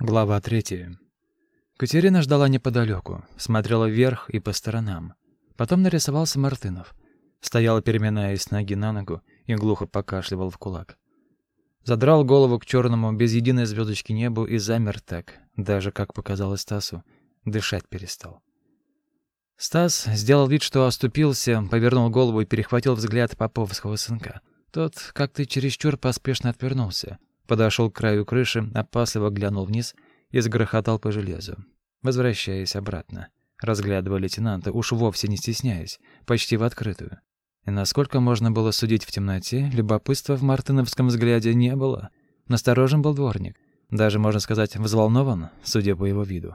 Глава третья. Катерина ждала неподалеку, смотрела вверх и по сторонам. Потом нарисовался Мартынов. Стоял, переминаясь с ноги на ногу, и глухо покашливал в кулак. Задрал голову к черному, без единой звездочки небу и замер так, даже, как показалось Стасу, дышать перестал. Стас сделал вид, что оступился, повернул голову и перехватил взгляд поповского сынка. Тот как-то чересчур поспешно отвернулся. Подошел к краю крыши, опасливо глянул вниз и сгрохотал по железу. Возвращаясь обратно, разглядывая лейтенанта, уж вовсе не стесняясь, почти в открытую. И насколько можно было судить в темноте, любопытства в мартыновском взгляде не было. Насторожен был дворник. Даже, можно сказать, взволнован, судя по его виду.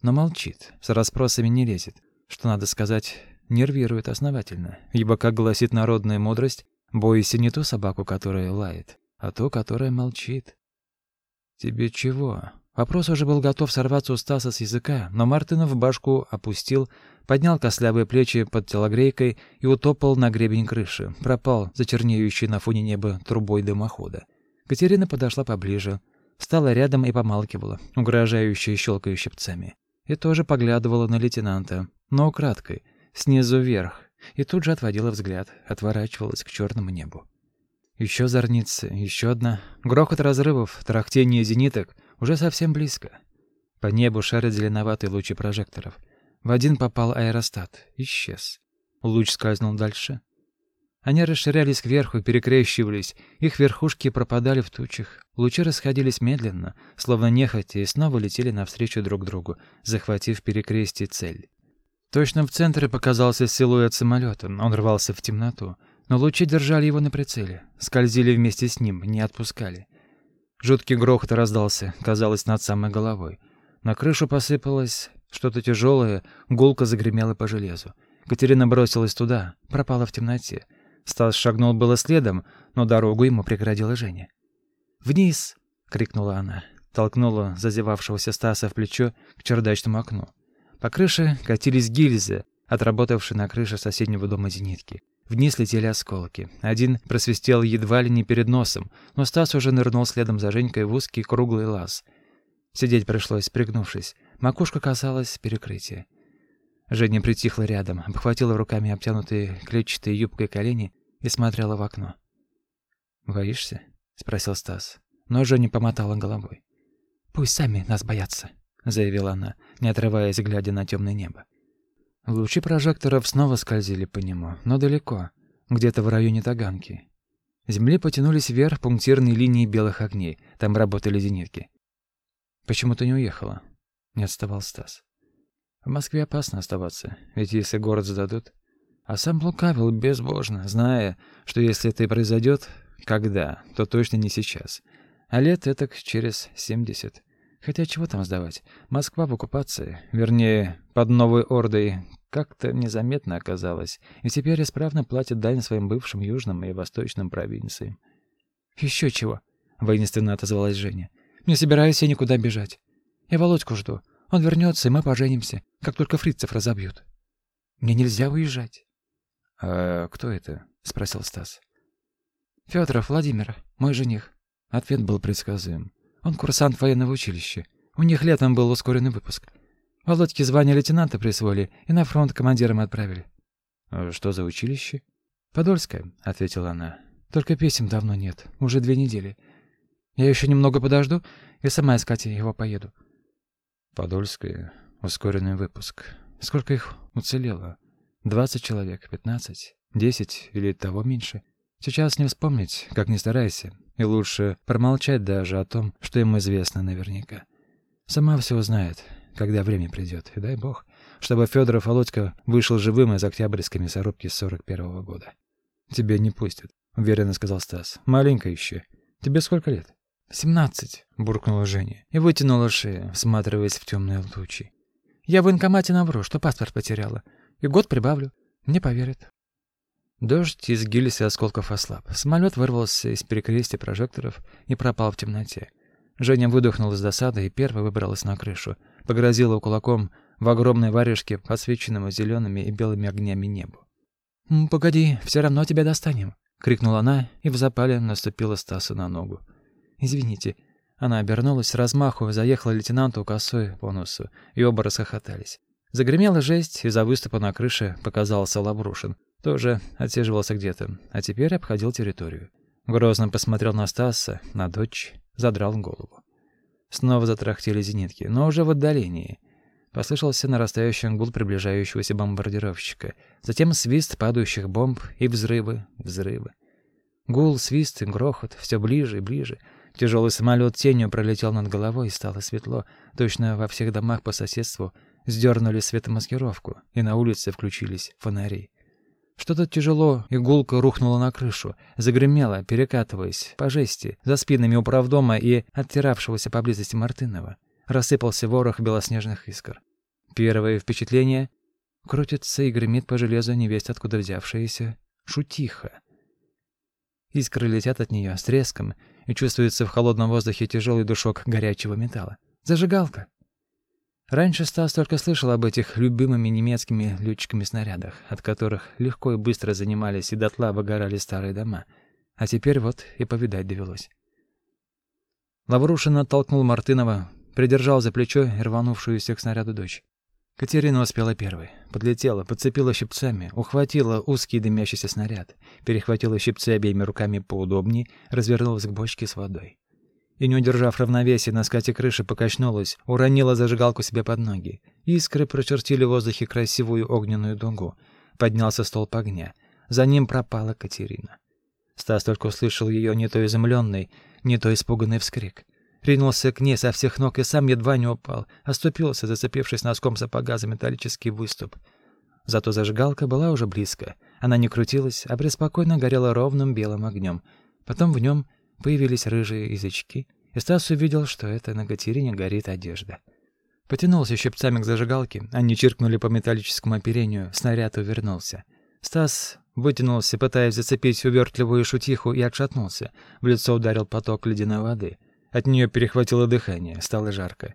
Но молчит, с расспросами не лезет. Что, надо сказать, нервирует основательно. Ибо, как гласит народная мудрость, бойся не ту собаку, которая лает, а то, которое молчит. «Тебе чего?» Вопрос уже был готов сорваться у Стаса с языка, но Мартынов башку опустил, поднял костлявые плечи под телогрейкой и утопал на гребень крыши, пропал за чернеющей на фоне неба трубой дымохода. Катерина подошла поближе, стала рядом и помалкивала, угрожающе щелкая щипцами. И тоже поглядывала на лейтенанта, но украдкой, снизу вверх, и тут же отводила взгляд, отворачивалась к черному небу. Еще зорница, еще одна. Грохот разрывов, трахтение зениток уже совсем близко. По небу шарят зеленоватые лучи прожекторов. В один попал аэростат, исчез. Луч скользнул дальше. Они расширялись кверху, перекрещивались, их верхушки пропадали в тучах. Лучи расходились медленно, словно нехотя, и снова летели навстречу друг другу, захватив перекрестие цель. Точно в центре показался силуэт самолета. Он рвался в темноту. Но лучи держали его на прицеле, скользили вместе с ним, не отпускали. Жуткий грохот раздался, казалось, над самой головой. На крышу посыпалось что-то тяжелое, гулко загремело по железу. Катерина бросилась туда, пропала в темноте. Стас шагнул было следом, но дорогу ему преградила Женя. «Вниз!» — крикнула она, толкнула зазевавшегося Стаса в плечо к чердачному окну. По крыше катились гильзы, отработавшие на крыше соседнего дома зенитки. Вниз летели осколки. Один просвистел едва ли не перед носом, но Стас уже нырнул следом за Женькой в узкий круглый лаз. Сидеть пришлось, пригнувшись. Макушка касалась перекрытия. Женя притихла рядом, обхватила руками обтянутые клетчатой юбкой колени и смотрела в окно. «Боишься?» — спросил Стас. Но Женя помотала головой. «Пусть сами нас боятся», — заявила она, не отрываясь, глядя на темное небо. Лучи прожекторов снова скользили по нему, но далеко, где-то в районе Таганки. Земли потянулись вверх пунктирные линии белых огней, там работали зенитки. «Почему ты не уехала?» — не отставал Стас. «В Москве опасно оставаться, ведь если город сдадут...» А сам лукавил безбожно, зная, что если это и произойдет, когда, то точно не сейчас. А лет это через семьдесят. Хотя чего там сдавать? Москва в оккупации, вернее, под новой ордой, как-то незаметно оказалась, и теперь исправно платит дань своим бывшим южным и восточным провинциям. Еще чего? воинственно отозвалась Женя. Не собираюсь я никуда бежать. Я Володьку жду. Он вернется, и мы поженимся, как только фрицев разобьют. Мне нельзя уезжать. А кто это? спросил Стас. Федоров Владимир, мой жених. Ответ был предсказуем. Он курсант военного училища. У них летом был ускоренный выпуск. Володьке звание лейтенанта присвоили и на фронт командиром отправили. «А «Что за училище?» «Подольское», — ответила она. «Только писем давно нет, уже две недели. Я еще немного подожду и сама искать его поеду». «Подольское, ускоренный выпуск. Сколько их уцелело? Двадцать человек, пятнадцать, десять или того меньше?» Сейчас не вспомнить, как ни старайся, и лучше промолчать даже о том, что ему известно наверняка. Сама все узнает, когда время придет, и дай бог, чтобы Федоров Володька вышел живым из октябрьской мясорубки сорок первого года. «Тебя не пустят», — уверенно сказал Стас. «Маленько еще. Тебе сколько лет?» «Семнадцать», — буркнула Женя и вытянула шею, всматриваясь в темные лучи. «Я в военкомате навру, что паспорт потеряла, и год прибавлю. Мне поверят». Дождь из гильз и осколков ослаб. Самолет вырвался из перекрестия прожекторов и пропал в темноте. Женя выдохнула с досады и первой выбралась на крышу. Погрозила кулаком в огромной варежке, подсвеченному зелеными и белыми огнями небу. «Погоди, все равно тебя достанем!» — крикнула она и в запале наступила Стасу на ногу. «Извините». Она обернулась с размаху, заехала лейтенанту косой по носу, и оба расхохотались. Загремела жесть, из-за выступа на крыше показался Лаврушин. Тоже отсиживался где-то, а теперь обходил территорию. Грозно посмотрел на Стаса, на дочь, задрал голову. Снова затрахтели зенитки, но уже в отдалении. Послышался нарастающий гул приближающегося бомбардировщика. Затем свист падающих бомб и взрывы, взрывы. Гул, свист и грохот, все ближе и ближе. Тяжелый самолет тенью пролетел над головой, и стало светло. Точно во всех домах по соседству сдернули светомаскировку, и на улице включились фонари. Что-то тяжело и гулко рухнуло на крышу, загремело, перекатываясь по жести, за спинами управдома и оттиравшегося поблизости Мартынова. Рассыпался ворох белоснежных искр. Первое впечатление — крутится и гремит по железу невесть откуда взявшаяся шутиха. Искры летят от нее с треском, и чувствуется в холодном воздухе тяжелый душок горячего металла. Зажигалка! Раньше Стас только слышал об этих любимыми немецкими летчиками-снарядах, от которых легко и быстро занимались и дотла выгорали старые дома. А теперь вот и повидать довелось. Лаврушин оттолкнул Мартынова, придержал за плечо рванувшуюся к снаряду дочь. Катерина успела первой. Подлетела, подцепила щипцами, ухватила узкий дымящийся снаряд, перехватила щипцы обеими руками поудобнее, развернулась к бочке с водой и, не удержав равновесия на скате крыши, покачнулась, уронила зажигалку себе под ноги. Искры прочертили в воздухе красивую огненную дугу. Поднялся столб огня. За ним пропала Катерина. Стас только услышал ее не то изумленный, не то испуганный вскрик. Ринулся к ней со всех ног и сам едва не упал, оступился, зацепившись носком сапога за металлический выступ. Зато зажигалка была уже близко. Она не крутилась, а преспокойно горела ровным белым огнем. Потом в нем Появились рыжие язычки, и Стас увидел, что это на Катерине горит одежда. Потянулся щипцами к зажигалке, они чиркнули по металлическому оперению, снаряд увернулся. Стас вытянулся, пытаясь зацепить увертливую шутиху, и отшатнулся. В лицо ударил поток ледяной воды. От нее перехватило дыхание, стало жарко.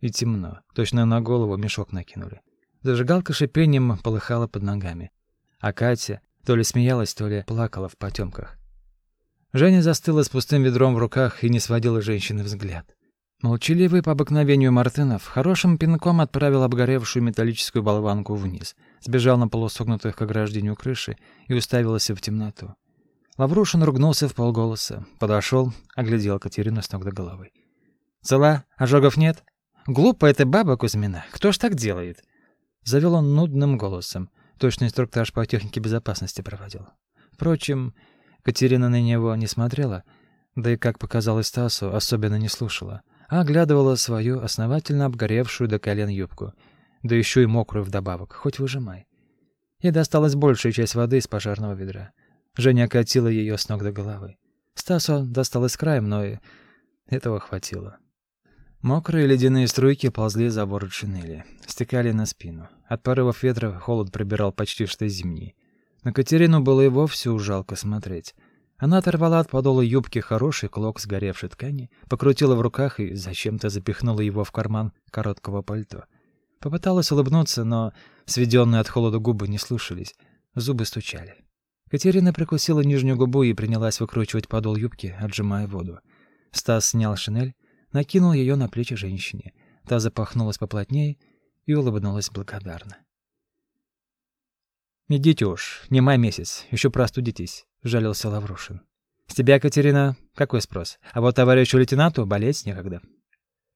И темно, точно на голову мешок накинули. Зажигалка шипением полыхала под ногами. А Катя то ли смеялась, то ли плакала в потемках. Женя застыла с пустым ведром в руках и не сводила женщины взгляд. Молчаливый по обыкновению Мартынов хорошим пинком отправил обгоревшую металлическую болванку вниз, сбежал на полусогнутых к ограждению крыши и уставился в темноту. Лаврушин ругнулся в полголоса, подошел, оглядел Катерину с ног до головы. «Цела? Ожогов нет? Глупо это баба Кузьмина. Кто ж так делает?» Завел он нудным голосом. Точно инструктаж по технике безопасности проводил. Впрочем, Катерина на него не смотрела, да и, как показалось Стасу, особенно не слушала, а оглядывала свою основательно обгоревшую до колен юбку, да еще и мокрую вдобавок, хоть выжимай. Ей досталась большая часть воды из пожарного ведра. Женя окатила ее с ног до головы. Стасу досталось краем, но и этого хватило. Мокрые ледяные струйки ползли за ворот шинели, стекали на спину. От порывов ветра холод пробирал почти что зимний. На Катерину было и вовсе жалко смотреть. Она оторвала от подола юбки хороший клок сгоревшей ткани, покрутила в руках и зачем-то запихнула его в карман короткого пальто. Попыталась улыбнуться, но сведенные от холода губы не слушались, зубы стучали. Катерина прикусила нижнюю губу и принялась выкручивать подол юбки, отжимая воду. Стас снял шинель, накинул ее на плечи женщине. Та запахнулась поплотнее и улыбнулась благодарно. «Идите уж, не май месяц, еще простудитесь», — жалился Лаврушин. «С тебя, Катерина, какой спрос? А вот товарищу лейтенанту болеть некогда».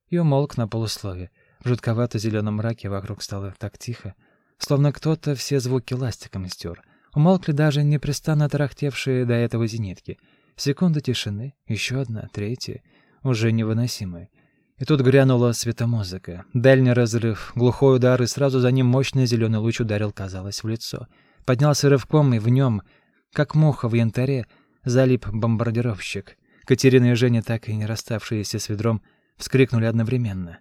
И умолк на полуслове. В жутковато-зеленом мраке вокруг стало так тихо, словно кто-то все звуки ластиком стер. Умолкли даже непрестанно тарахтевшие до этого зенитки. Секунда тишины, еще одна, третья, уже невыносимая. И тут грянула светомузыка. Дальний разрыв, глухой удар, и сразу за ним мощный зеленый луч ударил, казалось, в лицо. Поднялся рывком, и в нем, как муха в янтаре, залип бомбардировщик. Катерина и Женя, так и не расставшиеся с ведром, вскрикнули одновременно.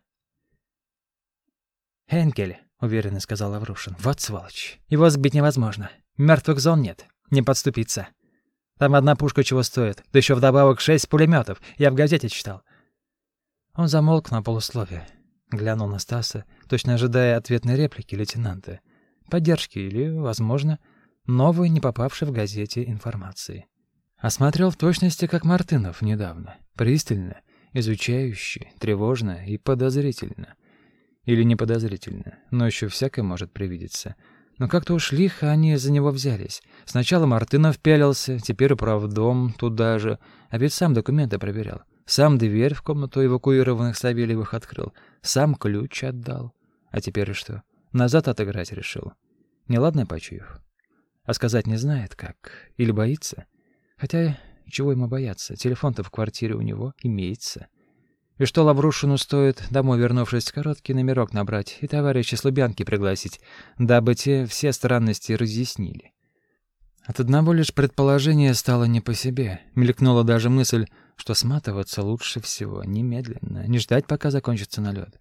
«Хенкель», — уверенно сказал Аврушин, — «вот сволочь. Его сбить невозможно. Мертвых зон нет. Не подступиться. Там одна пушка чего стоит, да еще вдобавок шесть пулеметов. Я в газете читал. Он замолк на полусловие, глянул на Стаса, точно ожидая ответной реплики лейтенанта, поддержки или, возможно, новой, не попавшей в газете информации. Осмотрел в точности, как Мартынов недавно, пристально, изучающе, тревожно и подозрительно. Или не подозрительно, но еще всякое может привидеться. Но как-то уж лихо они за него взялись. Сначала Мартынов пялился, теперь управдом туда же, а ведь сам документы проверял. Сам дверь в комнату эвакуированных Савельевых открыл, сам ключ отдал. А теперь что? Назад отыграть решил. Неладно почуяв. А сказать не знает как. Или боится. Хотя, чего ему бояться? Телефон-то в квартире у него имеется. И что Лаврушину стоит, домой вернувшись, короткий номерок набрать и товарища с пригласить, дабы те все странности разъяснили. От одного лишь предположения стало не по себе. Мелькнула даже мысль, что сматываться лучше всего немедленно, не ждать, пока закончится налет.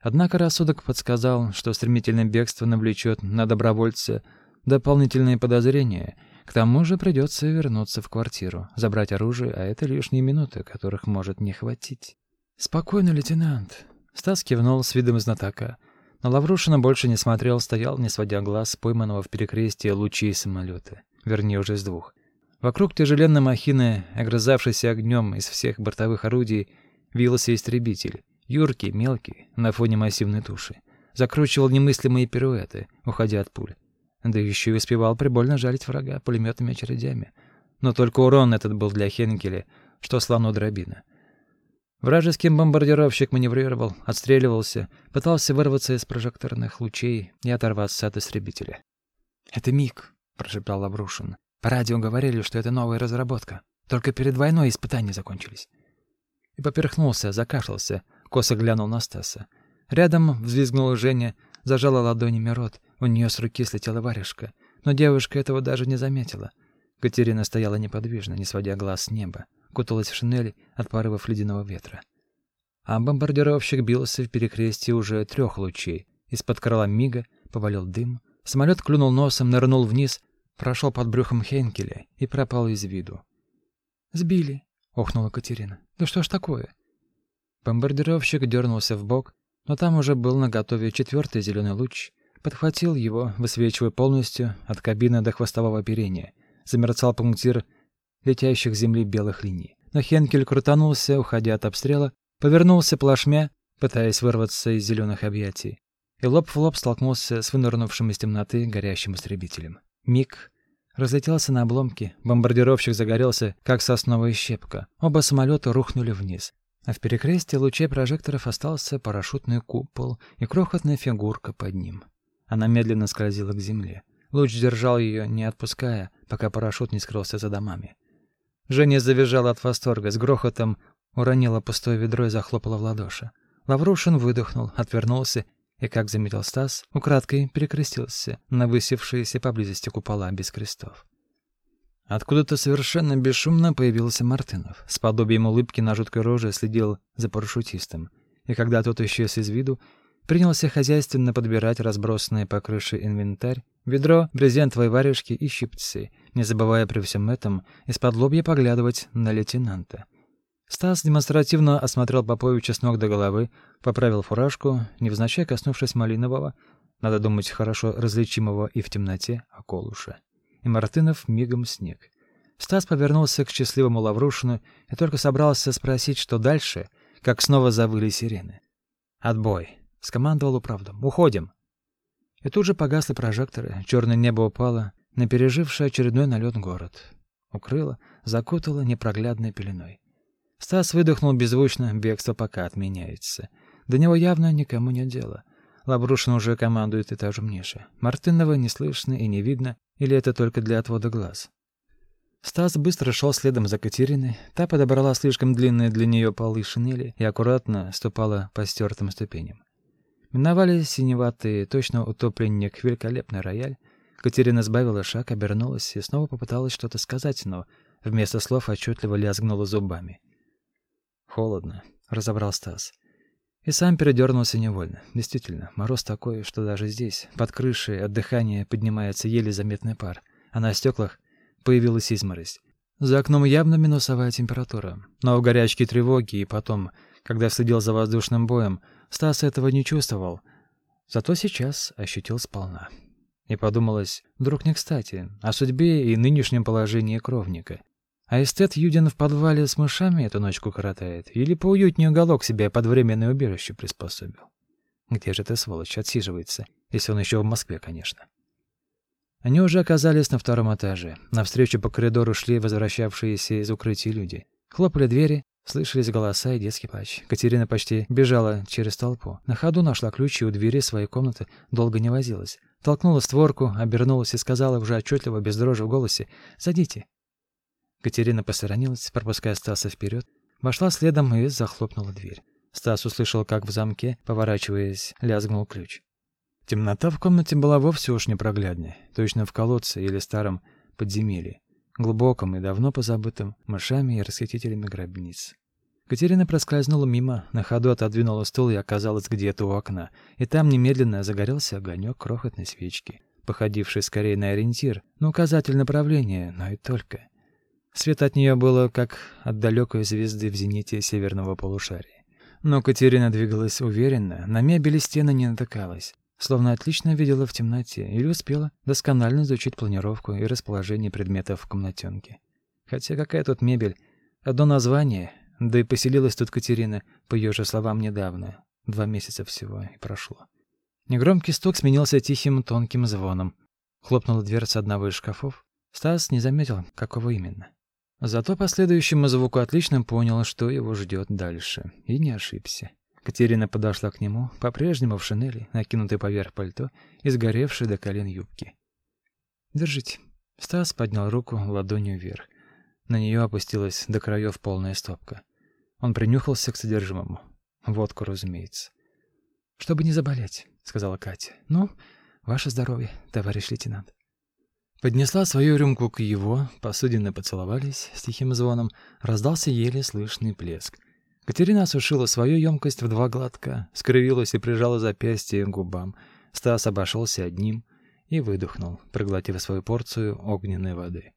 Однако рассудок подсказал, что стремительное бегство навлечет на добровольца дополнительные подозрения. К тому же придется вернуться в квартиру, забрать оружие, а это лишние минуты, которых может не хватить. «Спокойно, лейтенант», — Стас кивнул с видом знатока. Но Лаврушина больше не смотрел, стоял, не сводя глаз с пойманного в перекрестии лучей самолета. Вернее, уже с двух. Вокруг тяжеленной махины, огрызавшейся огнем из всех бортовых орудий, вился истребитель. Юркий, мелкий, на фоне массивной туши. Закручивал немыслимые пируэты, уходя от пуль. Да еще и успевал прибольно жалить врага пулеметными очередями. Но только урон этот был для Хенкеля, что слону дробина. Вражеский бомбардировщик маневрировал, отстреливался, пытался вырваться из прожекторных лучей и оторваться от истребителя. «Это МиГ», — прошептал Лаврушин. «По радио говорили, что это новая разработка. Только перед войной испытания закончились». И поперхнулся, закашлялся, косо глянул на Стаса. Рядом взвизгнула Женя, зажала ладонями рот, у нее с руки слетела варежка. Но девушка этого даже не заметила. Катерина стояла неподвижно, не сводя глаз с неба куталась в шинель от порывов ледяного ветра. А бомбардировщик бился в перекрестии уже трех лучей. Из-под крыла мига повалил дым. Самолет клюнул носом, нырнул вниз, прошел под брюхом Хенкеля и пропал из виду. «Сбили», — охнула Катерина. «Да что ж такое?» Бомбардировщик дернулся в бок, но там уже был наготове четвертый зеленый луч, подхватил его, высвечивая полностью от кабины до хвостового оперения. Замерцал пунктир летящих с земли белых линий. Но Хенкель крутанулся, уходя от обстрела, повернулся плашмя, пытаясь вырваться из зеленых объятий, и лоб в лоб столкнулся с вынырнувшим из темноты горящим истребителем. Миг разлетелся на обломки, бомбардировщик загорелся, как сосновая щепка. Оба самолета рухнули вниз, а в перекрестии лучей прожекторов остался парашютный купол и крохотная фигурка под ним. Она медленно скользила к земле. Луч держал ее, не отпуская, пока парашют не скрылся за домами. Женя завизжала от восторга, с грохотом уронила пустое ведро и захлопала в ладоши. Лаврушин выдохнул, отвернулся и, как заметил Стас, украдкой перекрестился на высевшиеся поблизости купола без крестов. Откуда-то совершенно бесшумно появился Мартынов. С подобием улыбки на жуткой роже следил за парашютистом. И когда тот исчез из виду, принялся хозяйственно подбирать разбросанные по крыше инвентарь, ведро, брезентовые варежки и щипцы, не забывая при всем этом из-под лобья поглядывать на лейтенанта. Стас демонстративно осмотрел Поповича с ног до головы, поправил фуражку, невзначай коснувшись малинового, надо думать, хорошо различимого и в темноте, околуша. И Мартынов мигом снег. Стас повернулся к счастливому Лаврушину и только собрался спросить, что дальше, как снова завыли сирены. «Отбой!» — скомандовал управдом. «Уходим!» И тут же погасли прожекторы, черное небо упало на переживший очередной налет город. Укрыло, закутало непроглядной пеленой. Стас выдохнул беззвучно, бегство пока отменяется. До него явно никому нет дела. Лабрушин уже командует этажом ниже. Мартынова не слышно и не видно, или это только для отвода глаз. Стас быстро шел следом за Катериной. Та подобрала слишком длинные для нее полы шинели и аккуратно ступала по стертым ступеням. Миновали синеватый, точно утопленник, великолепный рояль. Катерина сбавила шаг, обернулась и снова попыталась что-то сказать, но вместо слов отчетливо лязгнула зубами. «Холодно», — разобрал Стас. И сам передернулся невольно. Действительно, мороз такой, что даже здесь, под крышей, от дыхания поднимается еле заметный пар, а на стеклах появилась изморозь. За окном явно минусовая температура. Но в горячке тревоги и потом, когда следил за воздушным боем, Стас этого не чувствовал, зато сейчас ощутил сполна. И подумалось, вдруг не кстати, о судьбе и нынешнем положении кровника. А эстет Юдин в подвале с мышами эту ночку коротает? Или поуютнее уголок себе под временное убежище приспособил? Где же эта сволочь отсиживается, если он еще в Москве, конечно? Они уже оказались на втором этаже. Навстречу по коридору шли возвращавшиеся из укрытий люди. Хлопали двери, слышались голоса и детский плач. Катерина почти бежала через толпу. На ходу нашла ключи у двери своей комнаты, долго не возилась. Толкнула створку, обернулась и сказала уже отчетливо, без дрожи в голосе, «Садите». Катерина посторонилась, пропуская Стаса вперед, вошла следом и захлопнула дверь. Стас услышал, как в замке, поворачиваясь, лязгнул ключ. Темнота в комнате была вовсе уж непроглядной, точно в колодце или старом подземелье, глубоком и давно позабытом мышами и расхитителями гробниц. Катерина проскользнула мимо, на ходу отодвинула стул и оказалась где-то у окна, и там немедленно загорелся огонек крохотной свечки, походивший скорее на ориентир, на указатель направления, но и только. Свет от нее было как от далекой звезды в зените северного полушария. Но Катерина двигалась уверенно, на мебели стены не натыкалась словно отлично видела в темноте или успела досконально изучить планировку и расположение предметов в комнатенке. Хотя какая тут мебель? Одно название, да и поселилась тут Катерина, по ее же словам, недавно. Два месяца всего и прошло. Негромкий стук сменился тихим тонким звоном. Хлопнула дверца одного из шкафов. Стас не заметил, какого именно. Зато по следующему звуку отлично понял, что его ждет дальше, и не ошибся. Катерина подошла к нему, по-прежнему в шинели, накинутой поверх пальто и сгоревшей до колен юбки. «Держите». Стас поднял руку ладонью вверх. На нее опустилась до краев полная стопка. Он принюхался к содержимому. Водку, разумеется. «Чтобы не заболеть», — сказала Катя. «Ну, ваше здоровье, товарищ лейтенант». Поднесла свою рюмку к его, посудины поцеловались с тихим звоном, раздался еле слышный плеск — Катерина осушила свою емкость в два глотка, скривилась и прижала запястье к губам. Стас обошелся одним и выдохнул, проглотив свою порцию огненной воды.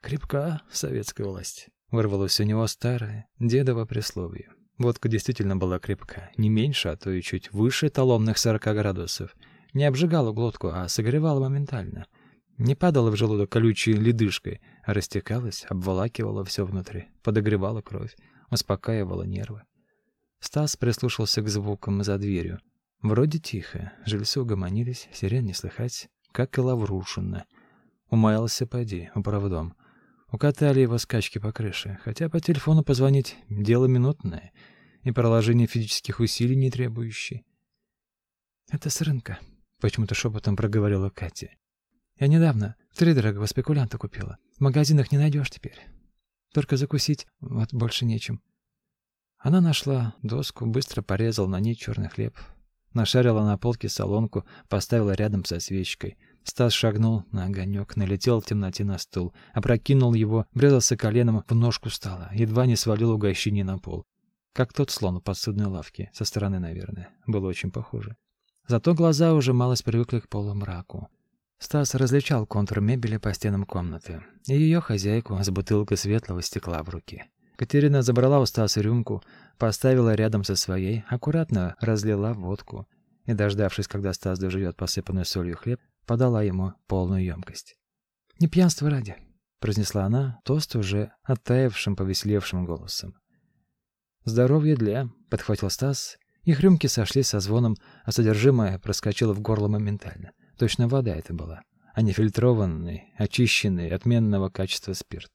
«Крепка советская власть», — вырвалось у него старое, дедово присловие. Водка действительно была крепка, не меньше, а то и чуть выше талонных сорока градусов. Не обжигала глотку, а согревала моментально. Не падала в желудок колючей ледышкой, а растекалась, обволакивала все внутри, подогревала кровь успокаивала нервы. Стас прислушался к звукам за дверью. Вроде тихо, жильцы угомонились, сирен не слыхать, как и лаврушина. Умаялся поди, управдом. Укатали его скачки по крыше, хотя по телефону позвонить — дело минутное и проложение физических усилий не требующее. «Это с рынка», — почему-то шепотом проговорила Катя. «Я недавно три дорогого спекулянта купила. В магазинах не найдешь теперь. Только закусить вот больше нечем. Она нашла доску, быстро порезала на ней черный хлеб, нашарила на полке солонку, поставила рядом со свечкой. Стас шагнул на огонек, налетел в темноте на стул, опрокинул его, врезался коленом в ножку стола, едва не свалил угощение на пол. Как тот слон у подсудной лавки, со стороны, наверное. Было очень похоже. Зато глаза уже малость привыкли к полумраку. Стас различал контур мебели по стенам комнаты и ее хозяйку с бутылкой светлого стекла в руке. Катерина забрала у Стаса рюмку, поставила рядом со своей, аккуратно разлила водку и, дождавшись, когда Стас дожует посыпанную солью хлеб, подала ему полную емкость. «Не пьянство ради», — произнесла она, тост уже оттаившим, повеселевшим голосом. «Здоровье для», — подхватил Стас. Их рюмки сошлись со звоном, а содержимое проскочило в горло моментально — Точно вода это была, а не фильтрованный, очищенный, отменного качества спирт.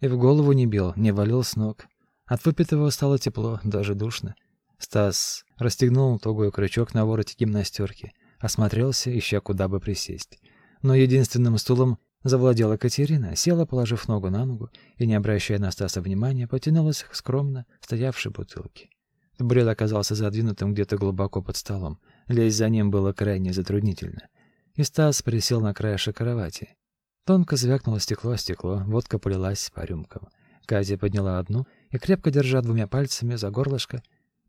И в голову не бил, не валил с ног. От выпитого стало тепло, даже душно. Стас расстегнул тугой крючок на вороте гимнастерки, осмотрелся, ища куда бы присесть. Но единственным стулом завладела Катерина, села, положив ногу на ногу, и, не обращая на Стаса внимания, потянулась к скромно стоявшей бутылке. Бред оказался задвинутым где-то глубоко под столом. Лезть за ним было крайне затруднительно. И Стас присел на краешек кровати. Тонко звякнуло стекло о стекло, водка полилась по рюмкам. Катя подняла одну и, крепко держа двумя пальцами за горлышко,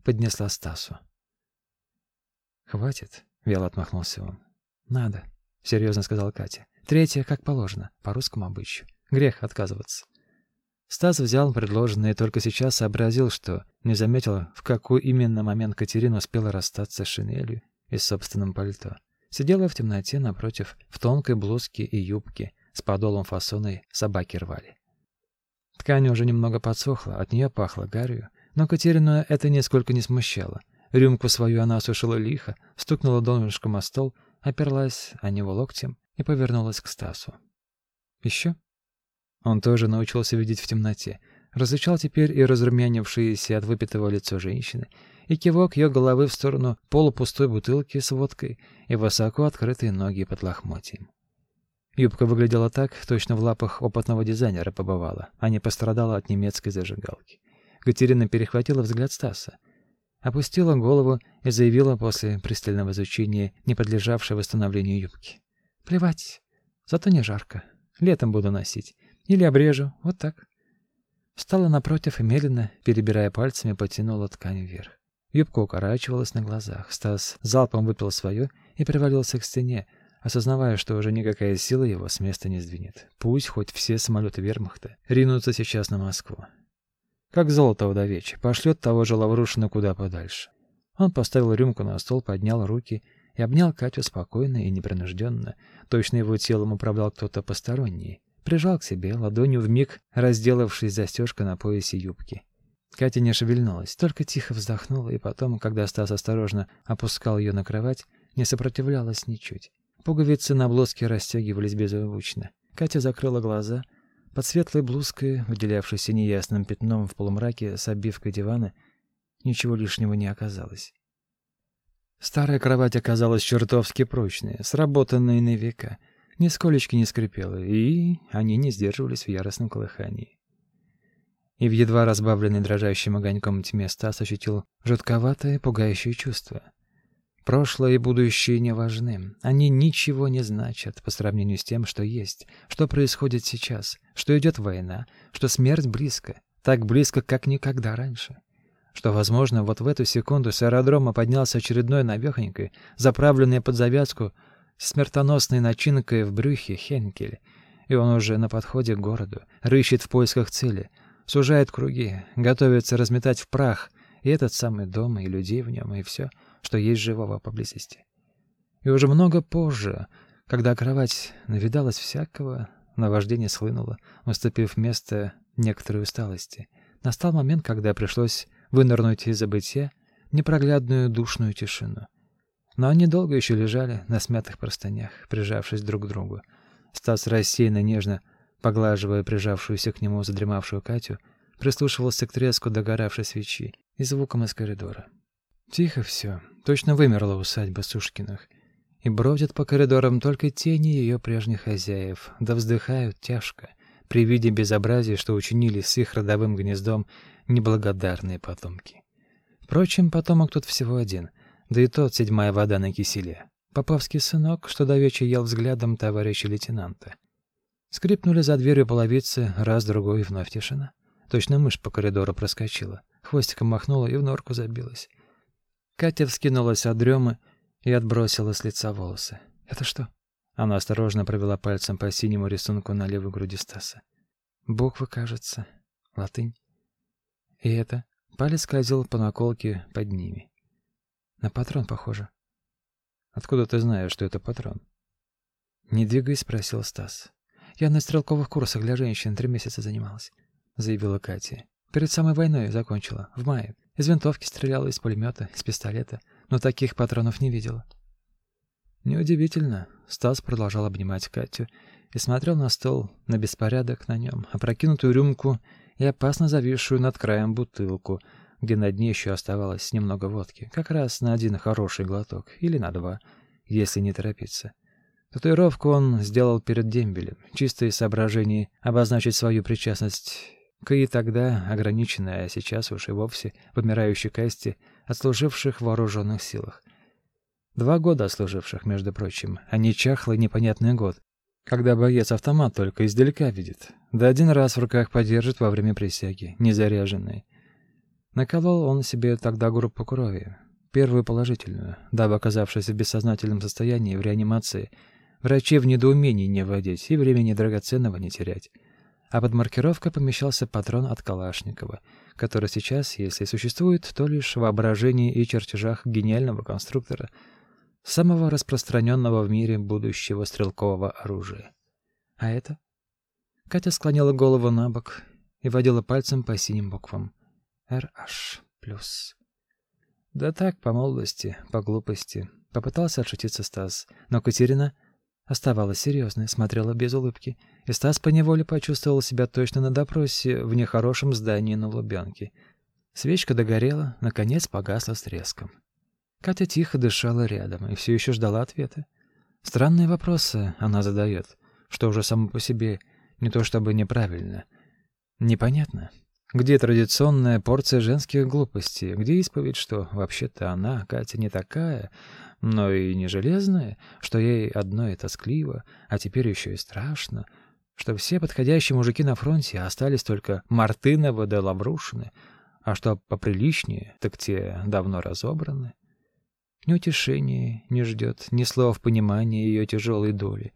поднесла Стасу. «Хватит», — вяло отмахнулся он. «Надо», — серьезно сказала Катя. «Третье, как положено, по русскому обычаю. Грех отказываться». Стас взял предложенное и только сейчас сообразил, что не заметил, в какой именно момент Катерина успела расстаться с шинелью и собственным пальто. Сидела в темноте напротив, в тонкой блузке и юбке, с подолом фасоной собаки рвали. Ткань уже немного подсохла, от нее пахло гарью, но Катерину это нисколько не смущало. Рюмку свою она осушила лихо, стукнула донышком о стол, оперлась о него локтем и повернулась к Стасу. «Еще?» Он тоже научился видеть в темноте, различал теперь и разрумянившееся от выпитого лицо женщины, и кивок ее головы в сторону полупустой бутылки с водкой и высоко открытые ноги под лохмотьем. Юбка выглядела так, точно в лапах опытного дизайнера побывала, а не пострадала от немецкой зажигалки. Катерина перехватила взгляд Стаса, опустила голову и заявила после пристального изучения, не подлежавшей восстановлению юбки. «Плевать, зато не жарко. Летом буду носить. Или обрежу, вот так». Встала напротив и медленно, перебирая пальцами, потянула ткань вверх. Юбка укорачивалась на глазах. Стас залпом выпил свое и привалился к стене, осознавая, что уже никакая сила его с места не сдвинет. Пусть хоть все самолеты вермахта ринутся сейчас на Москву. Как золото удовечь, пошлет того же Лаврушина куда подальше. Он поставил рюмку на стол, поднял руки и обнял Катю спокойно и непринужденно. Точно его телом управлял кто-то посторонний. Прижал к себе, ладонью вмиг разделавшись застежка на поясе юбки. Катя не шевельнулась, только тихо вздохнула, и потом, когда Стас осторожно опускал ее на кровать, не сопротивлялась ничуть. Пуговицы на блузке расстегивались беззвучно. Катя закрыла глаза. Под светлой блузкой, выделявшейся неясным пятном в полумраке с обивкой дивана, ничего лишнего не оказалось. Старая кровать оказалась чертовски прочной, сработанной на века. Нисколечки не скрипела, и они не сдерживались в яростном колыхании и в едва разбавленной дрожащим огоньком тьме Стас ощутил жутковатое, пугающее чувство. Прошлое и будущее не важны. Они ничего не значат по сравнению с тем, что есть, что происходит сейчас, что идет война, что смерть близко, так близко, как никогда раньше. Что, возможно, вот в эту секунду с аэродрома поднялся очередной навехонькой, заправленный под завязку, смертоносной начинкой в брюхе Хенкель, и он уже на подходе к городу, рыщет в поисках цели — сужает круги, готовится разметать в прах и этот самый дом, и людей в нем, и все, что есть живого поблизости. И уже много позже, когда кровать навидалась всякого, наваждение схлынуло, уступив место некоторой усталости. Настал момент, когда пришлось вынырнуть из забытия непроглядную душную тишину. Но они долго еще лежали на смятых простынях, прижавшись друг к другу. Стас рассеянно нежно Поглаживая прижавшуюся к нему задремавшую Катю, прислушивался к треску догоравшей свечи и звукам из коридора. Тихо все, точно вымерла усадьба Сушкиных, и бродят по коридорам только тени ее прежних хозяев, да вздыхают тяжко при виде безобразия, что учинили с их родовым гнездом неблагодарные потомки. Впрочем, потомок тут всего один, да и тот седьмая вода на киселе. Поповский сынок, что давеча ел взглядом товарища лейтенанта. Скрипнули за дверью половицы, раз-другой, и вновь тишина. Точно мышь по коридору проскочила. Хвостиком махнула и в норку забилась. Катя вскинулась от дремы и отбросила с лица волосы. «Это что?» Она осторожно провела пальцем по синему рисунку на левой груди Стаса. «Буквы, кажется. Латынь. И это?» Палец скользил по наколке под ними. «На патрон похоже». «Откуда ты знаешь, что это патрон?» «Не двигаясь», — спросил Стас. Я на стрелковых курсах для женщин три месяца занималась, заявила Катя. Перед самой войной закончила, в мае. Из винтовки стреляла, из пулемета, из пистолета, но таких патронов не видела. Неудивительно. Стас продолжал обнимать Катю и смотрел на стол, на беспорядок на нем, опрокинутую рюмку и опасно зависшую над краем бутылку, где на дне еще оставалось немного водки, как раз на один хороший глоток или на два, если не торопиться. Татуировку он сделал перед дембелем, чисто из соображений обозначить свою причастность к и тогда ограниченной, а сейчас уж и вовсе помирающей касте отслуживших в вооруженных силах. Два года отслуживших, между прочим, а не чахлый непонятный год, когда боец автомат только издалека видит, да один раз в руках подержит во время присяги, незаряженный. Наколол он себе тогда группу крови, первую положительную, дабы, оказавшись в бессознательном состоянии в реанимации, Врачей в недоумении не вводить и времени драгоценного не терять. А под маркировкой помещался патрон от Калашникова, который сейчас, если существует, то лишь в воображении и чертежах гениального конструктора, самого распространенного в мире будущего стрелкового оружия. А это? Катя склонила голову на бок и водила пальцем по синим буквам. RH+. Да так, по молодости, по глупости. Попытался отшутиться Стас, но Катерина оставалась серьезной, смотрела без улыбки, и Стас поневоле почувствовал себя точно на допросе в нехорошем здании на Лубянке. Свечка догорела, наконец погасла с треском. Катя тихо дышала рядом и все еще ждала ответа. Странные вопросы она задает, что уже само по себе не то чтобы неправильно. Непонятно. Где традиционная порция женских глупостей? Где исповедь, что вообще-то она, Катя, не такая, но и не железная, что ей одно и тоскливо, а теперь еще и страшно, что все подходящие мужики на фронте остались только Мартыновы да Лаврушины, а что поприличнее, так те давно разобраны. Ни утешения не ждет, ни слов понимания ее тяжелой доли.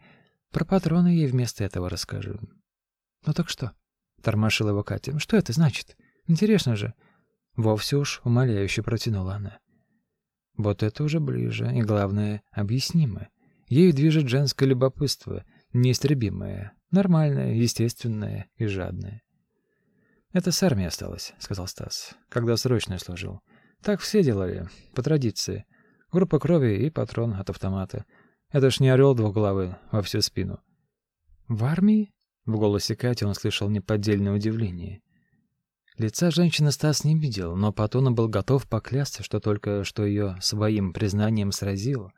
Про патроны ей вместо этого расскажу. «Ну так что?» — тормошила его Катя. «Что это значит? Интересно же». Вовсе уж умоляюще протянула она. Вот это уже ближе, и, главное, объяснимо. Ею движет женское любопытство, неистребимое, нормальное, естественное и жадное. «Это с армией осталось», — сказал Стас, — «когда срочно служил. Так все делали, по традиции. Группа крови и патрон от автомата. Это ж не орел двуглавый во всю спину». «В армии?» — в голосе Кати он слышал неподдельное удивление. Лица женщины Стас не видел, но по тону был готов поклясться, что только что ее своим признанием сразило.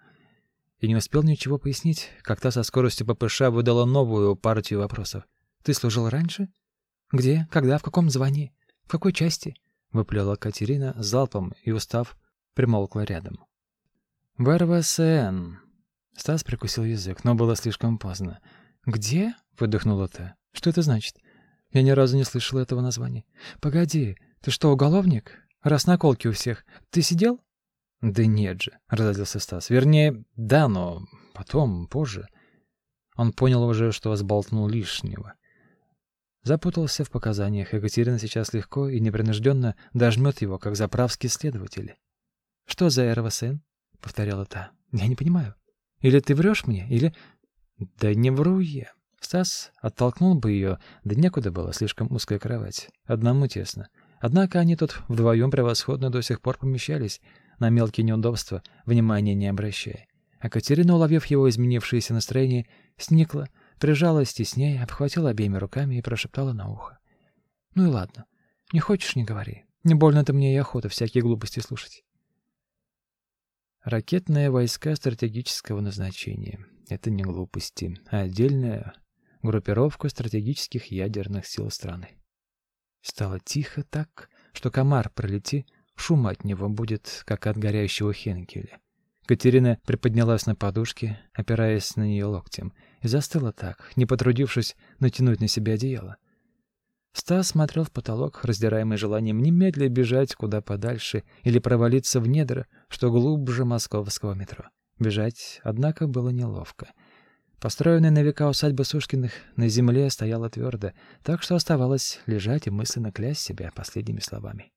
И не успел ничего пояснить, как та со скоростью ППШ выдала новую партию вопросов. «Ты служил раньше? Где? Когда? В каком звании? В какой части?» — выплела Катерина залпом и, устав, примолкла рядом. «В РВСН». Стас прикусил язык, но было слишком поздно. «Где?» — выдохнула та. «Что это значит?» Я ни разу не слышал этого названия. Погоди, ты что, уголовник? Раз наколки у всех. Ты сидел? Да нет же, разозлился Стас. Вернее, да, но потом, позже. Он понял уже, что сболтнул лишнего. Запутался в показаниях. Екатерина сейчас легко и непринужденно дожмет его, как заправский следователь. «Что за РВСН?» — повторяла та. «Я не понимаю. Или ты врешь мне, или...» «Да не вру я. Стас оттолкнул бы ее, да некуда было, слишком узкая кровать. Одному тесно. Однако они тут вдвоем превосходно до сих пор помещались, на мелкие неудобства, внимания не обращая. А Катерина, уловив его изменившееся настроение, сникла, прижалась теснее, обхватила обеими руками и прошептала на ухо. «Ну и ладно. Не хочешь — не говори. Не больно-то мне и охота всякие глупости слушать». Ракетные войска стратегического назначения — это не глупости, а отдельная группировку стратегических ядерных сил страны. Стало тихо так, что комар пролети, шум от него будет, как от горящего хенкеля. Катерина приподнялась на подушке, опираясь на нее локтем, и застыла так, не потрудившись натянуть на себя одеяло. Стас смотрел в потолок, раздираемый желанием немедленно бежать куда подальше или провалиться в недра, что глубже московского метро. Бежать, однако, было неловко. Построенная на века усадьба Сушкиных на земле стояла твердо, так что оставалось лежать и мысленно клясть себя последними словами.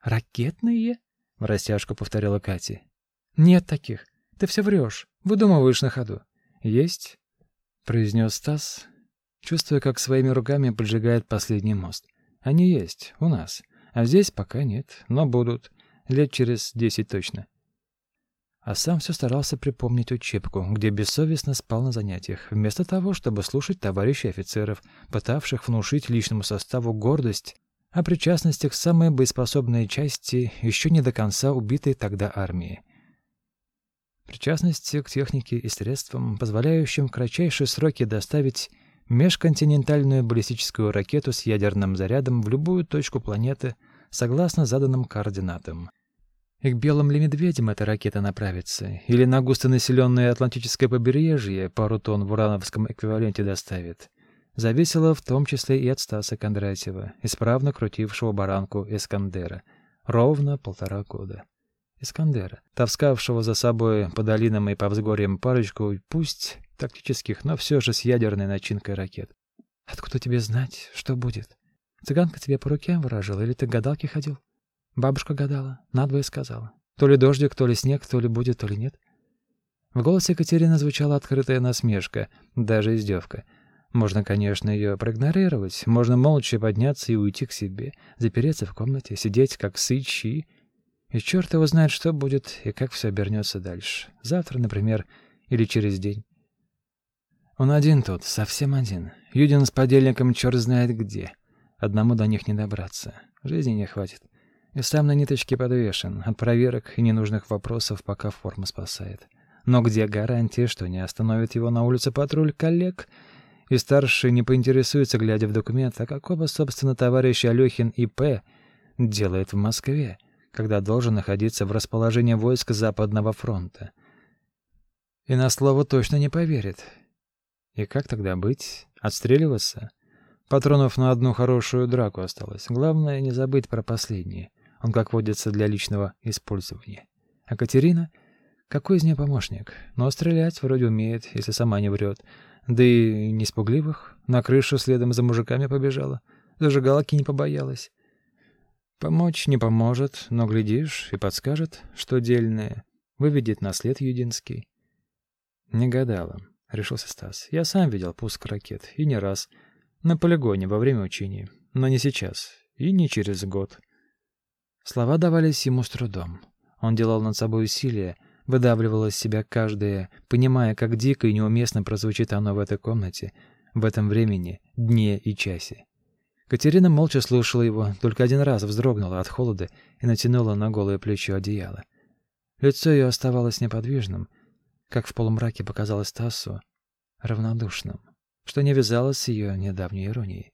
«Ракетные?» — в растяжку повторила Катя. «Нет таких. Ты все врешь. Выдумываешь на ходу». «Есть?» — произнес Стас, чувствуя, как своими руками поджигает последний мост. «Они есть. У нас. А здесь пока нет. Но будут. Лет через десять точно а сам все старался припомнить учебку, где бессовестно спал на занятиях, вместо того, чтобы слушать товарищей офицеров, пытавших внушить личному составу гордость о причастности к самой боеспособной части еще не до конца убитой тогда армии. Причастности к технике и средствам, позволяющим в кратчайшие сроки доставить межконтинентальную баллистическую ракету с ядерным зарядом в любую точку планеты согласно заданным координатам — и к белым ли медведям эта ракета направится, или на густонаселенное Атлантическое побережье пару тонн в урановском эквиваленте доставит, зависело в том числе и от Стаса Кондратьева, исправно крутившего баранку Эскандера, ровно полтора года. Искандера, таскавшего за собой по долинам и по взгорьям парочку, пусть тактических, но все же с ядерной начинкой ракет. «Откуда тебе знать, что будет? Цыганка тебе по руке выражила, или ты к гадалке ходил?» Бабушка гадала, надвое сказала. То ли дождик, то ли снег, то ли будет, то ли нет. В голосе Екатерины звучала открытая насмешка, даже издевка. Можно, конечно, ее проигнорировать, можно молча подняться и уйти к себе, запереться в комнате, сидеть как сычи, и черт его знает, что будет и как все обернется дальше. Завтра, например, или через день. Он один тут, совсем один. Юдин с подельником черт знает где. Одному до них не добраться. Жизни не хватит. И сам на ниточке подвешен. От проверок и ненужных вопросов пока форма спасает. Но где гарантия, что не остановит его на улице патруль коллег? И старший не поинтересуется, глядя в документ, а какого, собственно, товарищ Алёхин И.П. делает в Москве, когда должен находиться в расположении войск Западного фронта. И на слово точно не поверит. И как тогда быть? Отстреливаться? Патронов на одну хорошую драку осталось. Главное не забыть про последние. Он, как водится, для личного использования. А Катерина? Какой из нее помощник? Но стрелять вроде умеет, если сама не врет. Да и не испугливых. На крышу следом за мужиками побежала. Зажигалки не побоялась. Помочь не поможет, но, глядишь, и подскажет, что дельное. Выведет на след Юдинский. Не гадала, решился Стас. Я сам видел пуск ракет, и не раз. На полигоне во время учений. Но не сейчас. И не через год. Слова давались ему с трудом. Он делал над собой усилия, выдавливал из себя каждое, понимая, как дико и неуместно прозвучит оно в этой комнате, в этом времени, дне и часе. Катерина молча слушала его, только один раз вздрогнула от холода и натянула на голое плечо одеяло. Лицо ее оставалось неподвижным, как в полумраке показалось Тассу, равнодушным что не вязалось с ее недавней иронией.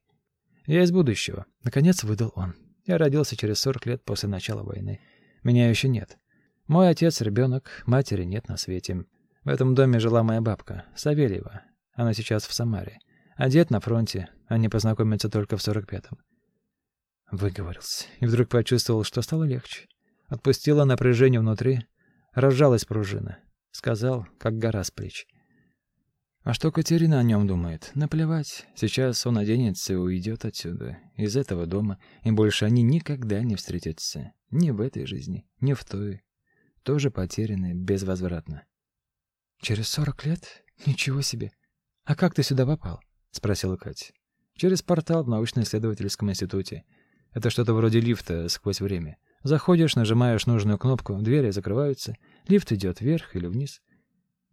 «Я из будущего», — наконец выдал он. «Я родился через сорок лет после начала войны. Меня еще нет. Мой отец — ребенок, матери нет на свете. В этом доме жила моя бабка, Савельева. Она сейчас в Самаре. А дед на фронте. Они познакомятся только в сорок пятом». Выговорился. И вдруг почувствовал, что стало легче. Отпустила напряжение внутри. Разжалась пружина. Сказал, как гора с плеч. А что Катерина о нем думает? Наплевать. Сейчас он оденется и уйдет отсюда, из этого дома, и больше они никогда не встретятся. Ни в этой жизни, ни в той. Тоже потеряны безвозвратно. «Через сорок лет? Ничего себе! А как ты сюда попал?» — спросила Катя. «Через портал в научно-исследовательском институте. Это что-то вроде лифта сквозь время. Заходишь, нажимаешь нужную кнопку, двери закрываются, лифт идет вверх или вниз.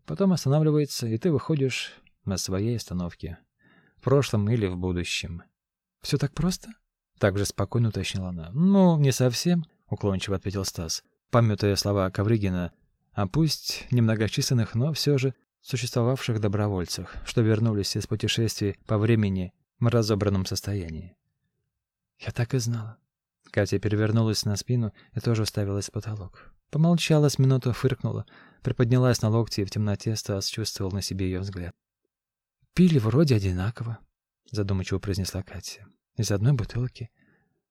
Потом останавливается, и ты выходишь на своей остановке. В прошлом или в будущем. Все так просто? Так же спокойно уточнила она. Ну, не совсем, уклончиво ответил Стас, памятуя слова Ковригина а пусть немногочисленных, но все же существовавших добровольцах, что вернулись из путешествий по времени в разобранном состоянии. Я так и знала. Катя перевернулась на спину и тоже уставилась в потолок. Помолчала с минуту, фыркнула, приподнялась на локти и в темноте Стас чувствовал на себе ее взгляд. «Пили вроде одинаково», — задумчиво произнесла Катя. «Из одной бутылки.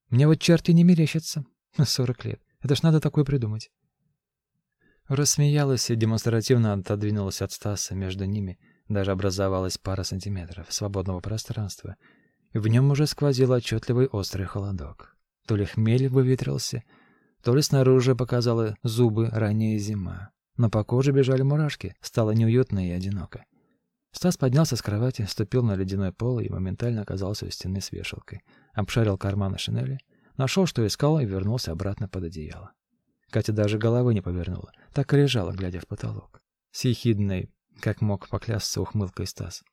Мне вот черти не мерещатся. Сорок лет. Это ж надо такое придумать». Рассмеялась и демонстративно отодвинулась от Стаса. Между ними даже образовалась пара сантиметров свободного пространства. И в нем уже сквозил отчетливый острый холодок. То ли хмель выветрился, то ли снаружи показала зубы ранняя зима. Но по коже бежали мурашки, стало неуютно и одиноко. Стас поднялся с кровати, ступил на ледяной пол и моментально оказался у стены с вешалкой. Обшарил карманы шинели, нашел, что искал, и вернулся обратно под одеяло. Катя даже головы не повернула, так и лежала, глядя в потолок. С ехидной, как мог поклясться ухмылкой Стас.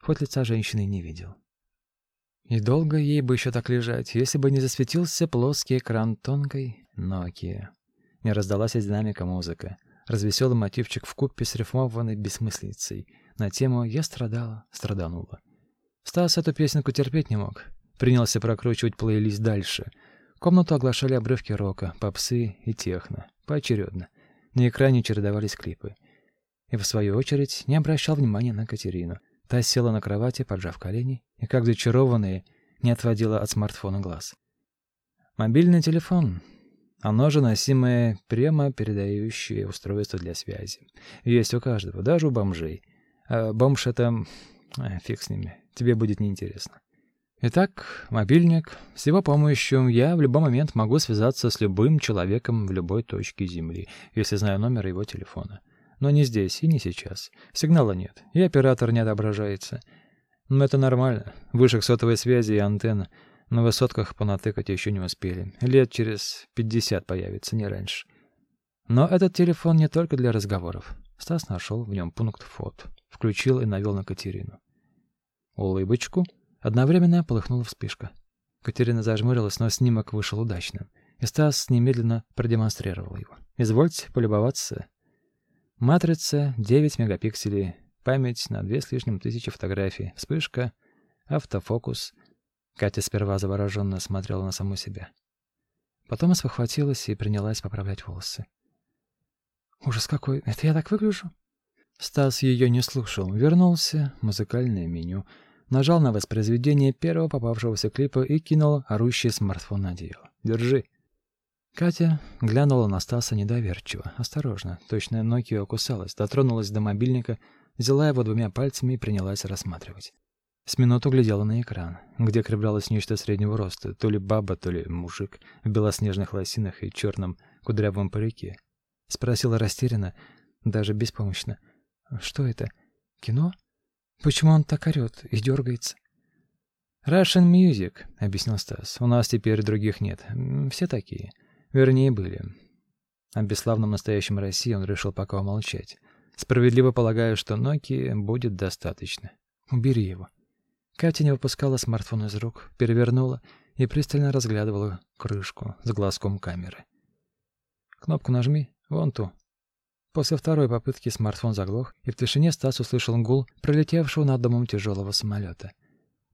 Хоть лица женщины не видел. И долго ей бы еще так лежать, если бы не засветился плоский экран тонкой Nokia. Не раздалась из динамика музыка. Развеселый мотивчик в купе с рифмованной бессмыслицей на тему «Я страдала, страданула». Стас эту песенку терпеть не мог. Принялся прокручивать плейлист дальше. Комнату оглашали обрывки рока, попсы и техно. Поочередно. На экране чередовались клипы. И, в свою очередь, не обращал внимания на Катерину. Та села на кровати, поджав колени, и, как зачарованная, не отводила от смартфона глаз. Мобильный телефон. Оно же носимое прямо передающее устройство для связи. Есть у каждого, даже у бомжей. А бомж — это... А, фиг с ними, тебе будет неинтересно. Итак, мобильник. С его помощью я в любой момент могу связаться с любым человеком в любой точке Земли, если знаю номер его телефона. Но не здесь и не сейчас. Сигнала нет, и оператор не отображается. Но это нормально. Вышек сотовой связи и антенн на высотках понатыкать еще не успели. Лет через пятьдесят появится, не раньше. Но этот телефон не только для разговоров. Стас нашел в нем пункт фото, включил и навел на Катерину. Улыбочку. Одновременно полыхнула вспышка. Катерина зажмурилась, но снимок вышел удачным, и Стас немедленно продемонстрировал его. «Извольте полюбоваться. Матрица 9 мегапикселей, память на две с лишним тысячи фотографий, вспышка, автофокус». Катя сперва завороженно смотрела на саму себя. Потом спохватилась и принялась поправлять волосы. Ужас какой! Это я так выгляжу? Стас ее не слушал. Вернулся, музыкальное меню, нажал на воспроизведение первого попавшегося клипа и кинул орущий смартфон на дело. «Держи». Катя глянула на Стаса недоверчиво, осторожно. Точно Nokia кусалась, дотронулась до мобильника, взяла его двумя пальцами и принялась рассматривать. С минуту глядела на экран, где креплялось нечто среднего роста, то ли баба, то ли мужик, в белоснежных лосинах и черном кудрявом парике. — спросила растерянно, даже беспомощно. «Что это? Кино? Почему он так орёт и дергается?» «Russian Music», — объяснил Стас. «У нас теперь других нет. Все такие. Вернее, были». О бесславном настоящем России он решил пока умолчать. Справедливо полагаю, что Nokia будет достаточно. Убери его. Катя не выпускала смартфон из рук, перевернула и пристально разглядывала крышку с глазком камеры. «Кнопку нажми», Вон ту. После второй попытки смартфон заглох, и в тишине Стас услышал гул пролетевшего над домом тяжелого самолета.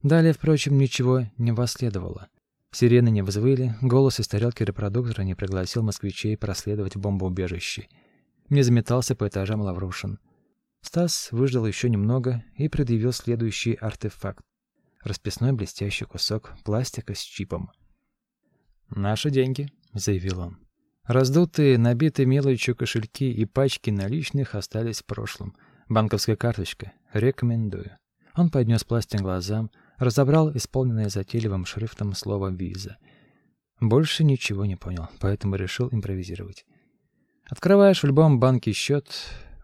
Далее, впрочем, ничего не последовало. Сирены не взвыли, голос из тарелки репродуктора не пригласил москвичей проследовать в бомбоубежище. Не заметался по этажам Лаврушин. Стас выждал еще немного и предъявил следующий артефакт. Расписной блестящий кусок пластика с чипом. «Наши деньги», — заявил он. Раздутые, набитые мелочью кошельки и пачки наличных остались в прошлом. Банковская карточка. Рекомендую. Он поднес пластик глазам, разобрал исполненное затейливым шрифтом слово «виза». Больше ничего не понял, поэтому решил импровизировать. Открываешь в любом банке счет,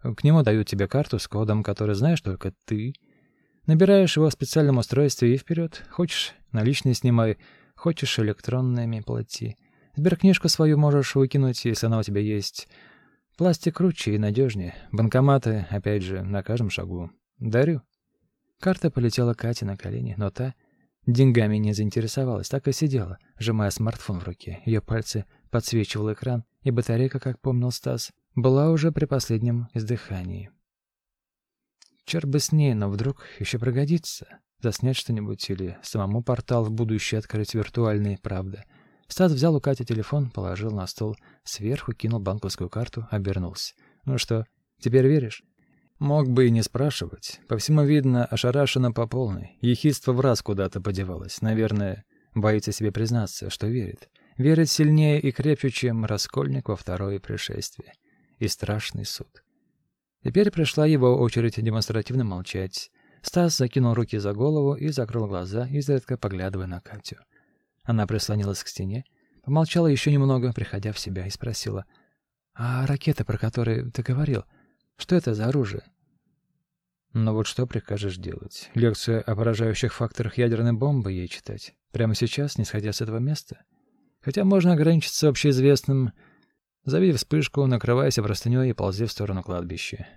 к нему дают тебе карту с кодом, который знаешь только ты. Набираешь его в специальном устройстве и вперед. Хочешь наличные снимай, хочешь электронными плати. Сберкнижку свою можешь выкинуть, если она у тебя есть. Пластик круче и надежнее. Банкоматы, опять же, на каждом шагу. Дарю. Карта полетела Кате на колени, но та деньгами не заинтересовалась, так и сидела, сжимая смартфон в руке. Ее пальцы подсвечивал экран, и батарейка, как помнил Стас, была уже при последнем издыхании. Черт бы с ней, но вдруг еще пригодится. Заснять что-нибудь или самому портал в будущее открыть виртуальный, правда — Стас взял у Кати телефон, положил на стол, сверху кинул банковскую карту, обернулся. «Ну что, теперь веришь?» Мог бы и не спрашивать. По всему видно, ошарашена по полной. Ехидство в раз куда-то подевалось. Наверное, боится себе признаться, что верит. Верит сильнее и крепче, чем Раскольник во второе пришествие. И страшный суд. Теперь пришла его очередь демонстративно молчать. Стас закинул руки за голову и закрыл глаза, изредка поглядывая на Катю. Она прислонилась к стене, помолчала еще немного, приходя в себя, и спросила. «А ракета, про которую ты говорил, что это за оружие?» «Ну вот что прикажешь делать? Лекцию о поражающих факторах ядерной бомбы ей читать? Прямо сейчас, не сходя с этого места? Хотя можно ограничиться общеизвестным Зови вспышку, накрывайся простыней и ползи в сторону кладбища.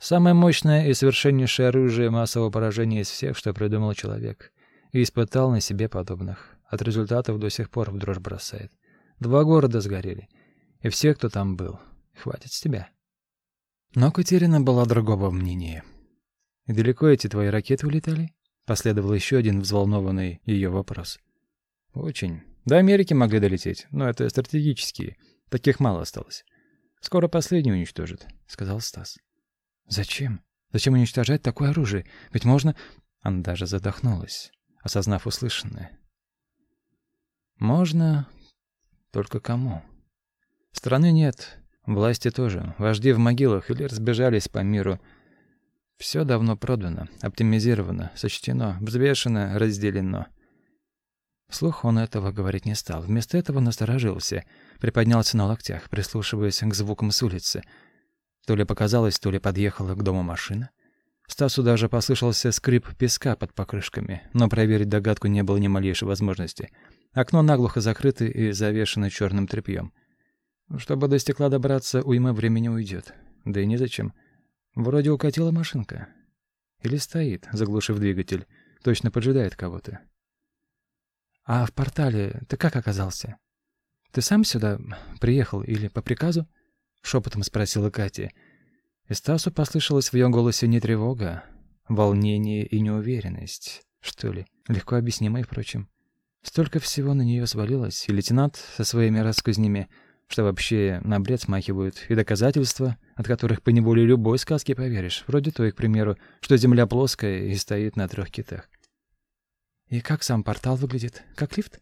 Самое мощное и совершеннейшее оружие массового поражения из всех, что придумал человек. И испытал на себе подобных. От результатов до сих пор в дрожь бросает. Два города сгорели. И все, кто там был. Хватит с тебя. Но Катерина была другого мнения. «И далеко эти твои ракеты улетали?» Последовал еще один взволнованный ее вопрос. «Очень. До Америки могли долететь, но это стратегические. Таких мало осталось. Скоро последний уничтожат», — сказал Стас. «Зачем? Зачем уничтожать такое оружие? Ведь можно...» Она даже задохнулась, осознав услышанное. Можно, только кому? Страны нет, власти тоже. Вожди в могилах или разбежались по миру. Все давно продано, оптимизировано, сочтено, взвешено, разделено. Вслух он этого говорить не стал. Вместо этого насторожился, приподнялся на локтях, прислушиваясь к звукам с улицы. То ли показалось, то ли подъехала к дому машина. Стасу даже послышался скрип песка под покрышками, но проверить догадку не было ни малейшей возможности. Окно наглухо закрыто и завешено черным тряпьем. Чтобы до стекла добраться, уйма времени уйдет. Да и незачем. Вроде укатила машинка. Или стоит, заглушив двигатель. Точно поджидает кого-то. «А в портале ты как оказался? Ты сам сюда приехал или по приказу?» — шепотом спросила Катя. И Стасу послышалось в ее голосе не тревога, волнение и неуверенность, что ли, легко объяснимое, впрочем. Столько всего на нее свалилось, и лейтенант со своими рассказнями, что вообще на бред смахивают, и доказательства, от которых поневоле любой сказке поверишь, вроде той, к примеру, что Земля плоская и стоит на трех китах. И как сам портал выглядит? Как лифт?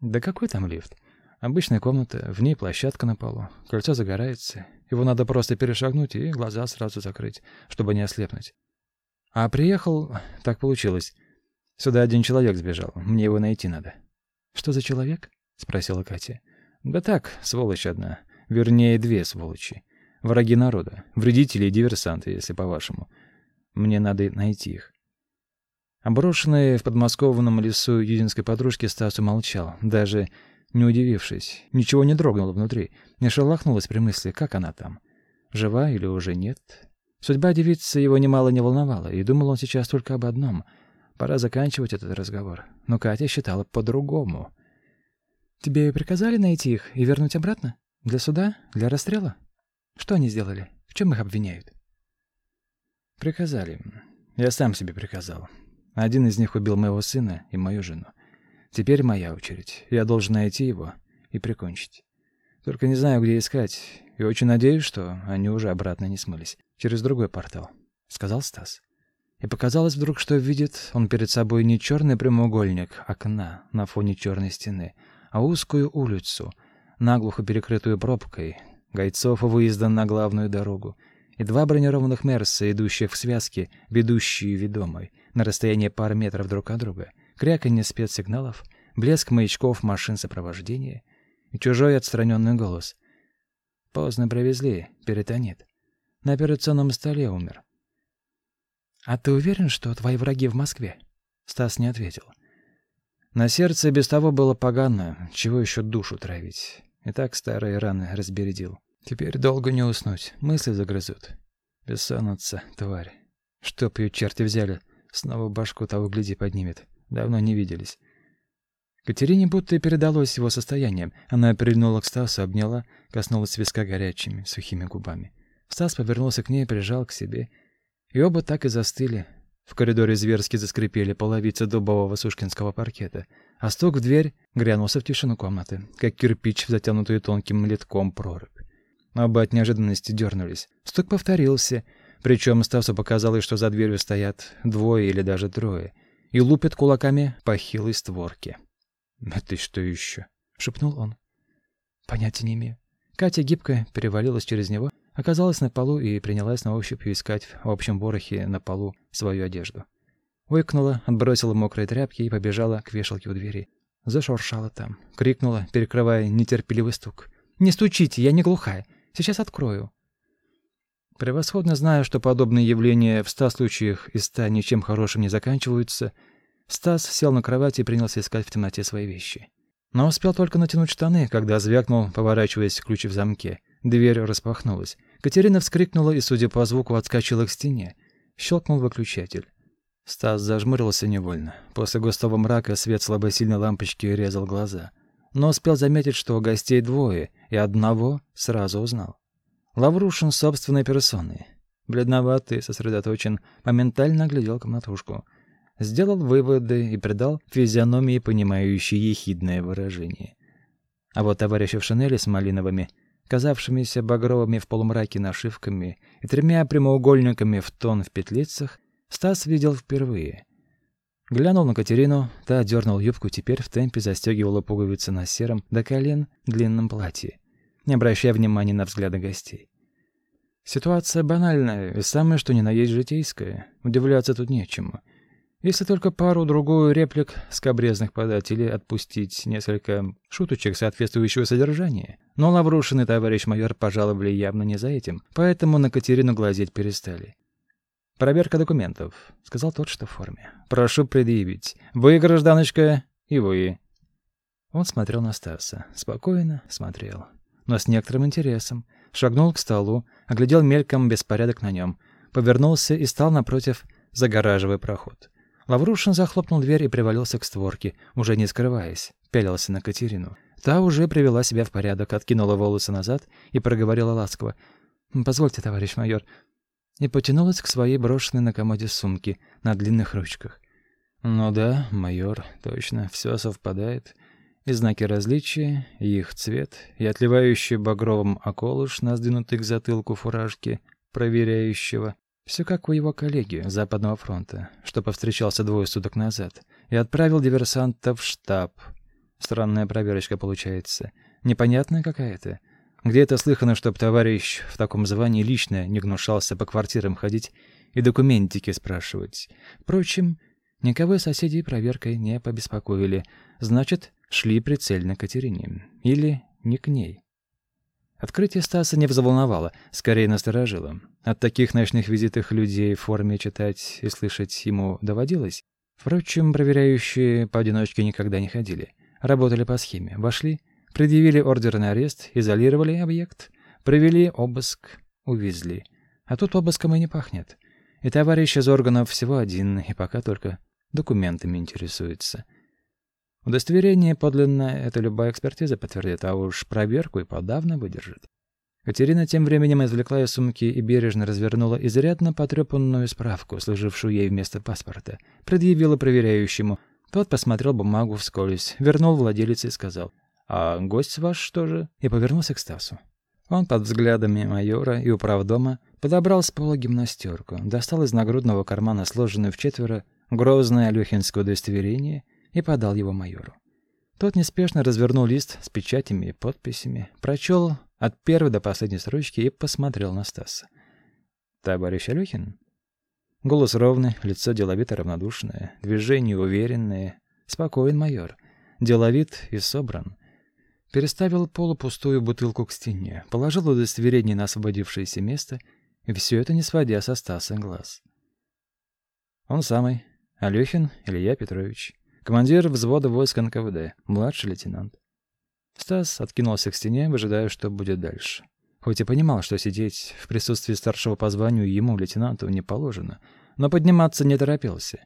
Да какой там лифт? Обычная комната, в ней площадка на полу. Кольцо загорается. Его надо просто перешагнуть и глаза сразу закрыть, чтобы не ослепнуть. А приехал, так получилось. Сюда один человек сбежал. Мне его найти надо. Что за человек? спросила Катя. Да так, сволочь одна. Вернее, две сволочи. Враги народа, вредители и диверсанты, если по-вашему. Мне надо найти их. Оброшенный в подмосковном лесу юдинской подружки Стас умолчал, даже не удивившись. Ничего не дрогнуло внутри, не шелохнулось при мысли, как она там. Жива или уже нет? Судьба девицы его немало не волновала, и думал он сейчас только об одном — пора заканчивать этот разговор. Но Катя считала по-другому. «Тебе приказали найти их и вернуть обратно? Для суда? Для расстрела? Что они сделали? В чем их обвиняют?» «Приказали. Я сам себе приказал. Один из них убил моего сына и мою жену. Теперь моя очередь. Я должен найти его и прикончить. Только не знаю, где искать, и очень надеюсь, что они уже обратно не смылись. Через другой портал», — сказал Стас. И показалось вдруг, что видит он перед собой не черный прямоугольник окна на фоне черной стены, а узкую улицу, наглухо перекрытую пробкой, гайцов выезда на главную дорогу, и два бронированных Мерса, идущих в связке, ведущие ведомой, на расстоянии пары метров друг от друга, кряканье спецсигналов, блеск маячков машин сопровождения и чужой отстраненный голос. «Поздно привезли, перитонит. На операционном столе умер». «А ты уверен, что твои враги в Москве?» Стас не ответил. На сердце без того было погано, чего еще душу травить. И так старые раны разбередил. Теперь долго не уснуть, мысли загрызут. Бессонница, тварь. Чтоб ее черти взяли, снова башку того гляди поднимет. Давно не виделись. Катерине будто и передалось его состояние. Она прильнула к Стасу, обняла, коснулась виска горячими, сухими губами. Стас повернулся к ней, прижал к себе. И оба так и застыли. В коридоре зверски заскрипели половицы дубового сушкинского паркета, а стук в дверь грянулся в тишину комнаты, как кирпич в затянутую тонким литком прорубь. Оба от неожиданности дернулись. Стук повторился, причем Стасу показалось, что за дверью стоят двое или даже трое, и лупят кулаками по хилой створке. «Это что еще?» — шепнул он. «Понятия не имею». Катя гибко перевалилась через него, оказалась на полу и принялась на ощупь искать в общем ворохе на полу свою одежду. Ойкнула, отбросила мокрые тряпки и побежала к вешалке у двери. Зашуршала там, крикнула, перекрывая нетерпеливый стук. «Не стучите, я не глухая. Сейчас открою». Превосходно зная, что подобные явления в ста случаях из ста ничем хорошим не заканчиваются, Стас сел на кровати и принялся искать в темноте свои вещи. Но успел только натянуть штаны, когда звякнул, поворачиваясь ключ в замке. Дверь распахнулась. Катерина вскрикнула и, судя по звуку, отскочила к стене. Щелкнул выключатель. Стас зажмурился невольно. После густого мрака свет слабосильной лампочки резал глаза. Но успел заметить, что гостей двое, и одного сразу узнал. Лаврушин собственной персоной. Бледноватый, сосредоточен, моментально оглядел комнатушку. Сделал выводы и придал физиономии понимающее ехидное выражение. А вот товарища в шинели с малиновыми, казавшимися багровыми в полумраке нашивками и тремя прямоугольниками в тон в петлицах, Стас видел впервые. Глянул на Катерину, та дернул юбку, теперь в темпе застегивала пуговицы на сером до колен длинном платье не обращая внимания на взгляды гостей. Ситуация банальная и самое что ни на есть житейская. Удивляться тут нечему. Если только пару-другую реплик скобрезных подать или отпустить несколько шуточек соответствующего содержания. Но Лаврушин и товарищ майор пожаловали явно не за этим, поэтому на Катерину глазеть перестали. «Проверка документов», — сказал тот, что в форме. «Прошу предъявить. Вы, гражданочка, и вы». Он смотрел на Стаса. Спокойно смотрел. Но с некоторым интересом. Шагнул к столу, оглядел мельком беспорядок на нем, повернулся и стал напротив, загораживая проход. Лаврушин захлопнул дверь и привалился к створке, уже не скрываясь, пялился на Катерину. Та уже привела себя в порядок, откинула волосы назад и проговорила ласково. «Позвольте, товарищ майор, и потянулась к своей брошенной на комоде сумке на длинных ручках. Ну да, майор, точно, все совпадает. И знаки различия, и их цвет, и отливающий багровым околыш на сдвинутой к затылку фуражке проверяющего. Все как у его коллеги Западного фронта, что повстречался двое суток назад, и отправил диверсанта в штаб. Странная проверочка получается. Непонятная какая-то. Где это слыхано, чтоб товарищ в таком звании лично не гнушался по квартирам ходить и документики спрашивать? Впрочем, никого соседей проверкой не побеспокоили. Значит, шли прицельно к Катерине. Или не к ней. Открытие Стаса не взволновало, скорее насторожило. От таких ночных визитов людей в форме читать и слышать ему доводилось. Впрочем, проверяющие поодиночке никогда не ходили. Работали по схеме. Вошли, Предъявили ордер на арест, изолировали объект, провели обыск, увезли. А тут обыском и не пахнет. И товарищ из органов всего один, и пока только документами интересуется. Удостоверение подлинное — это любая экспертиза подтвердит, а уж проверку и подавно выдержит. Катерина тем временем извлекла из сумки и бережно развернула изрядно потрепанную справку, служившую ей вместо паспорта. Предъявила проверяющему. Тот посмотрел бумагу вскользь, вернул владелице и сказал — «А гость ваш что же?» и повернулся к Стасу. Он под взглядами майора и управдома подобрал с пола гимнастерку, достал из нагрудного кармана сложенную в четверо грозное алёхинское удостоверение и подал его майору. Тот неспешно развернул лист с печатями и подписями, прочел от первой до последней строчки и посмотрел на Стаса. «Товарищ Алёхин?» Голос ровный, лицо деловито равнодушное, движения уверенные. Спокоен майор, деловит и собран. Переставил полупустую бутылку к стене, положил удостоверение на освободившееся место, и все это не сводя со Стаса глаз. Он самый, Алёхин Илья Петрович, командир взвода войск НКВД, младший лейтенант. Стас откинулся к стене, выжидая, что будет дальше. Хоть и понимал, что сидеть в присутствии старшего по званию ему, лейтенанту, не положено, но подниматься не торопился.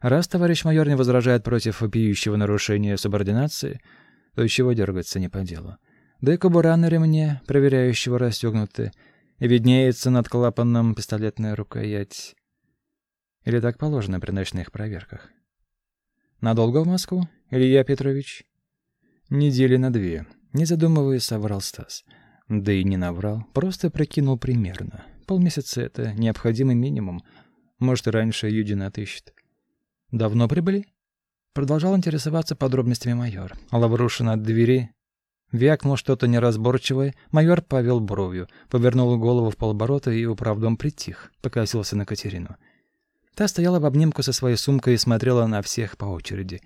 Раз товарищ майор не возражает против вопиющего нарушения субординации — то чего дергаться не по делу. Да и кобура на ремне, проверяющего расстегнуты, и виднеется над клапаном пистолетная рукоять. Или так положено при ночных проверках? Надолго в Москву, Илья Петрович? Недели на две. Не задумываясь, соврал Стас. Да и не наврал, просто прикинул примерно. Полмесяца — это необходимый минимум. Может, и раньше Юдина отыщет. Давно прибыли? Продолжал интересоваться подробностями майор. Лаврушин от двери вякнул что-то неразборчивое. Майор повел бровью, повернул голову в полоборота и управдом притих, покосился на Катерину. Та стояла в обнимку со своей сумкой и смотрела на всех по очереди.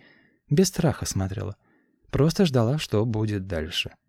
Без страха смотрела. Просто ждала, что будет дальше. —